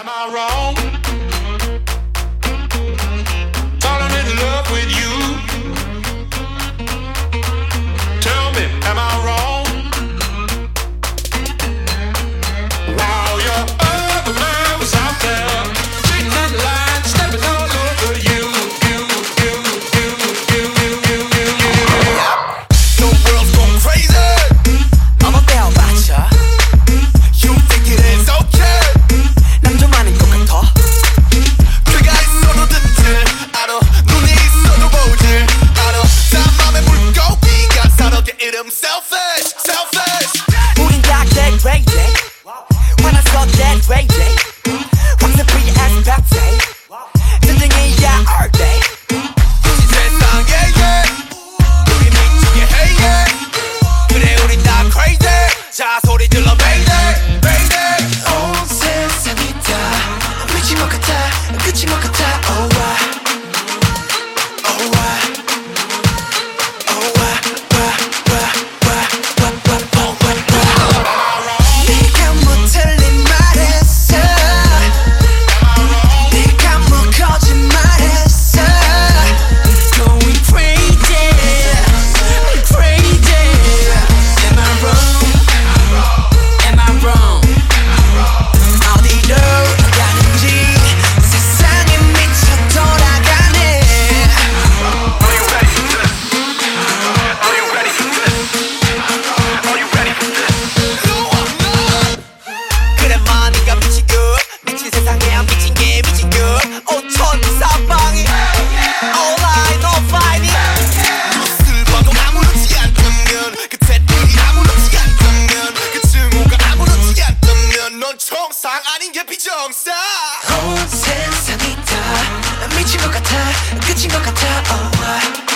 Am I wrong? i'm Oh, 세상이 다 미친 것 같아, 끝인 것 같아. Oh, why?